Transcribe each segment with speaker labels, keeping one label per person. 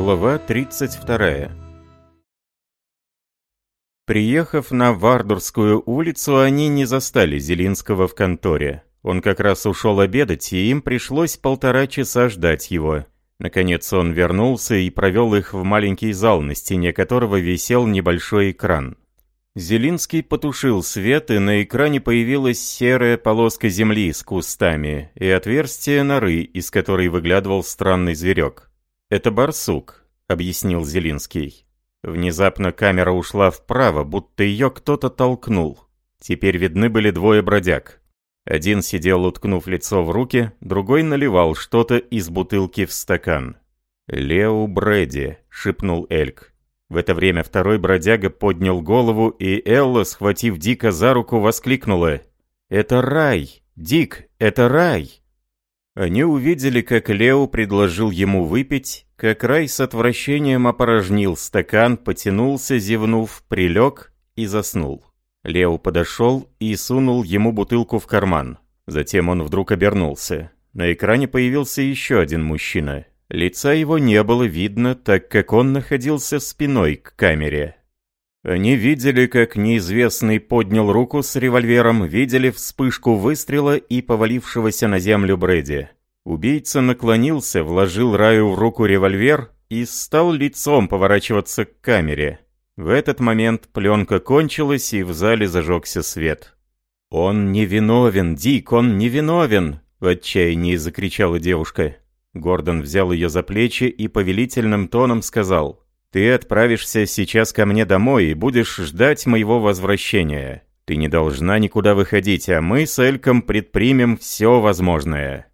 Speaker 1: Глава 32 Приехав на Вардурскую улицу, они не застали Зелинского в конторе. Он как раз ушел обедать, и им пришлось полтора часа ждать его. Наконец он вернулся и провел их в маленький зал, на стене которого висел небольшой экран. Зелинский потушил свет, и на экране появилась серая полоска земли с кустами и отверстие норы, из которой выглядывал странный зверек. «Это барсук», — объяснил Зелинский. Внезапно камера ушла вправо, будто ее кто-то толкнул. Теперь видны были двое бродяг. Один сидел, уткнув лицо в руки, другой наливал что-то из бутылки в стакан. «Лео Брэди», — шепнул Эльк. В это время второй бродяга поднял голову, и Элла, схватив Дика за руку, воскликнула. «Это рай! Дик, это рай!» Они увидели, как Лео предложил ему выпить, как рай с отвращением опорожнил стакан, потянулся, зевнув, прилег и заснул. Лео подошел и сунул ему бутылку в карман. Затем он вдруг обернулся. На экране появился еще один мужчина. Лица его не было видно, так как он находился спиной к камере. Они видели, как неизвестный поднял руку с револьвером, видели вспышку выстрела и повалившегося на землю Брэди. Убийца наклонился, вложил Раю в руку револьвер и стал лицом поворачиваться к камере. В этот момент пленка кончилась, и в зале зажегся свет. «Он невиновен, Дик, он невиновен!» — в отчаянии закричала девушка. Гордон взял ее за плечи и повелительным тоном сказал, «Ты отправишься сейчас ко мне домой и будешь ждать моего возвращения. Ты не должна никуда выходить, а мы с Эльком предпримем все возможное».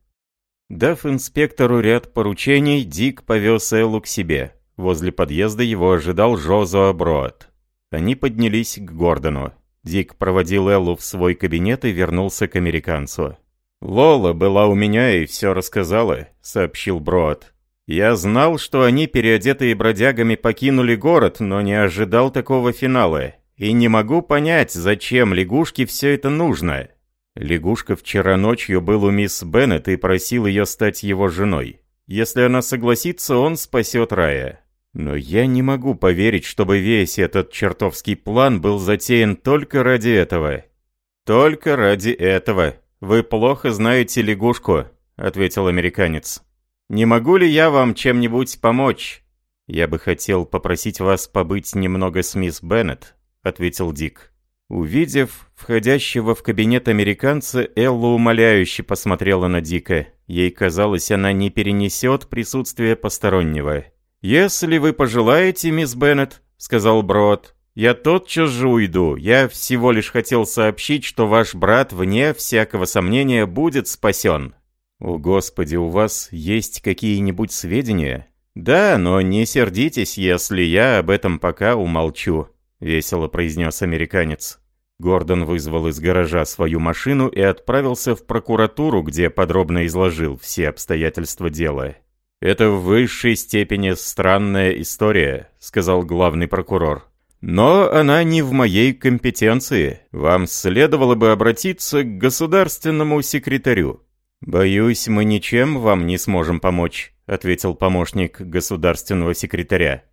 Speaker 1: Дав инспектору ряд поручений, Дик повез Эллу к себе. Возле подъезда его ожидал Жозуа Броад. Они поднялись к Гордону. Дик проводил Эллу в свой кабинет и вернулся к американцу. «Лола была у меня и все рассказала», — сообщил Броад. «Я знал, что они, переодетые бродягами, покинули город, но не ожидал такого финала. И не могу понять, зачем лягушке все это нужно». Лягушка вчера ночью был у мисс Беннет и просил ее стать его женой. Если она согласится, он спасет Рая. Но я не могу поверить, чтобы весь этот чертовский план был затеян только ради этого. Только ради этого, «Вы плохо знаете лягушку», — ответил американец. «Не могу ли я вам чем-нибудь помочь?» «Я бы хотел попросить вас побыть немного с мисс Беннет», — ответил Дик. Увидев входящего в кабинет американца, Элла умоляюще посмотрела на Дика. Ей казалось, она не перенесет присутствие постороннего. «Если вы пожелаете, мисс Беннет», — сказал Брод, я тотчас же уйду. Я всего лишь хотел сообщить, что ваш брат, вне всякого сомнения, будет спасен». «О, Господи, у вас есть какие-нибудь сведения?» «Да, но не сердитесь, если я об этом пока умолчу», — весело произнес американец. Гордон вызвал из гаража свою машину и отправился в прокуратуру, где подробно изложил все обстоятельства дела. «Это в высшей степени странная история», — сказал главный прокурор. Но она не в моей компетенции. Вам следовало бы обратиться к государственному секретарю. Боюсь, мы ничем вам не сможем помочь, ответил помощник государственного секретаря.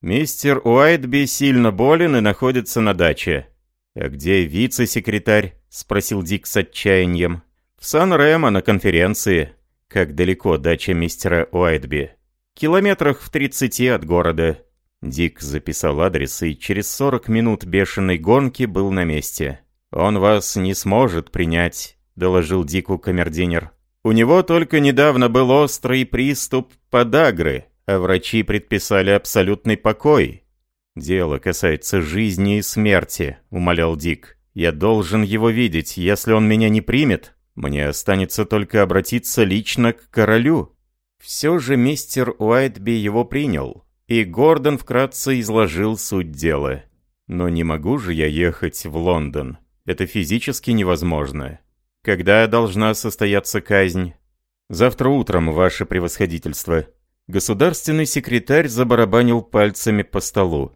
Speaker 1: Мистер Уайтби сильно болен и находится на даче. А где вице-секретарь? спросил Дик с отчаянием. В Сан-Ремо на конференции. Как далеко дача мистера Уайтби? Километрах в тридцати от города. Дик записал адрес и через 40 минут бешеной гонки был на месте. «Он вас не сможет принять», — доложил Дику камердинер. «У него только недавно был острый приступ подагры, а врачи предписали абсолютный покой». «Дело касается жизни и смерти», — умолял Дик. «Я должен его видеть. Если он меня не примет, мне останется только обратиться лично к королю». Все же мистер Уайтби его принял, и Гордон вкратце изложил суть дела. «Но не могу же я ехать в Лондон. Это физически невозможно. Когда должна состояться казнь?» «Завтра утром, ваше превосходительство». Государственный секретарь забарабанил пальцами по столу.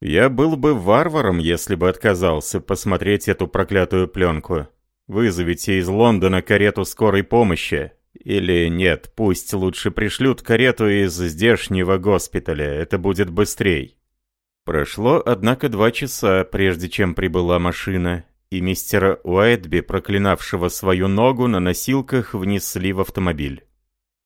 Speaker 1: «Я был бы варваром, если бы отказался посмотреть эту проклятую пленку. Вызовите из Лондона карету скорой помощи. Или нет, пусть лучше пришлют карету из здешнего госпиталя, это будет быстрей. Прошло, однако, два часа, прежде чем прибыла машина, и мистера Уайтби, проклинавшего свою ногу, на носилках внесли в автомобиль.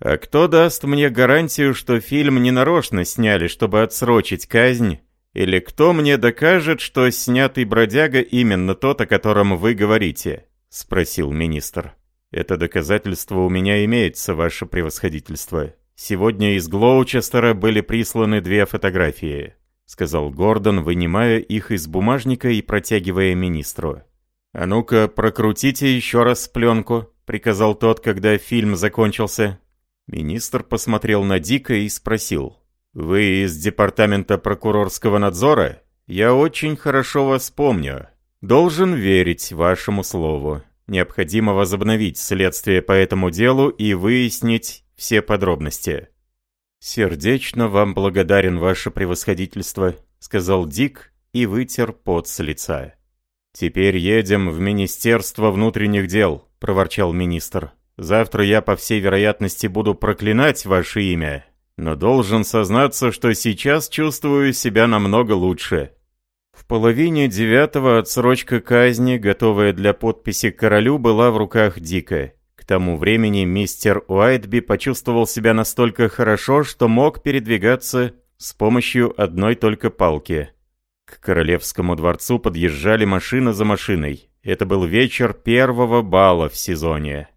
Speaker 1: «А кто даст мне гарантию, что фильм не нарочно сняли, чтобы отсрочить казнь? Или кто мне докажет, что снятый бродяга именно тот, о котором вы говорите?» — спросил министр. «Это доказательство у меня имеется, ваше превосходительство. Сегодня из Глоучестера были присланы две фотографии», — сказал Гордон, вынимая их из бумажника и протягивая министру. «А ну-ка, прокрутите еще раз пленку», — приказал тот, когда фильм закончился. Министр посмотрел на Дика и спросил. «Вы из департамента прокурорского надзора? Я очень хорошо вас помню. Должен верить вашему слову. Необходимо возобновить следствие по этому делу и выяснить все подробности». «Сердечно вам благодарен, ваше превосходительство», — сказал Дик и вытер пот с лица. «Теперь едем в Министерство внутренних дел», — проворчал министр. Завтра я, по всей вероятности, буду проклинать ваше имя, но должен сознаться, что сейчас чувствую себя намного лучше. В половине девятого отсрочка казни, готовая для подписи королю, была в руках Дика. К тому времени мистер Уайтби почувствовал себя настолько хорошо, что мог передвигаться с помощью одной только палки. К королевскому дворцу подъезжали машина за машиной. Это был вечер первого бала в сезоне.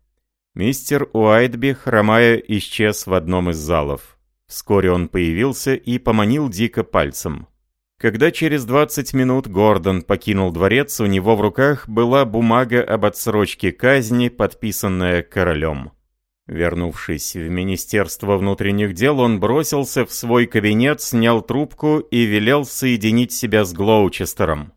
Speaker 1: Мистер Уайтби, хромая, исчез в одном из залов. Вскоре он появился и поманил Дика пальцем. Когда через 20 минут Гордон покинул дворец, у него в руках была бумага об отсрочке казни, подписанная королем. Вернувшись в Министерство внутренних дел, он бросился в свой кабинет, снял трубку и велел соединить себя с Глоучестером.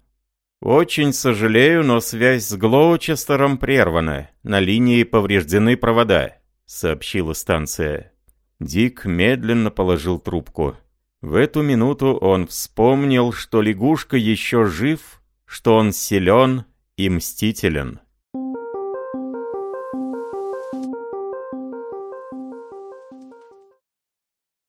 Speaker 1: «Очень сожалею, но связь с Глоучестером прервана. На линии повреждены провода», — сообщила станция. Дик медленно положил трубку. В эту минуту он вспомнил, что лягушка еще жив, что он силен и мстителен.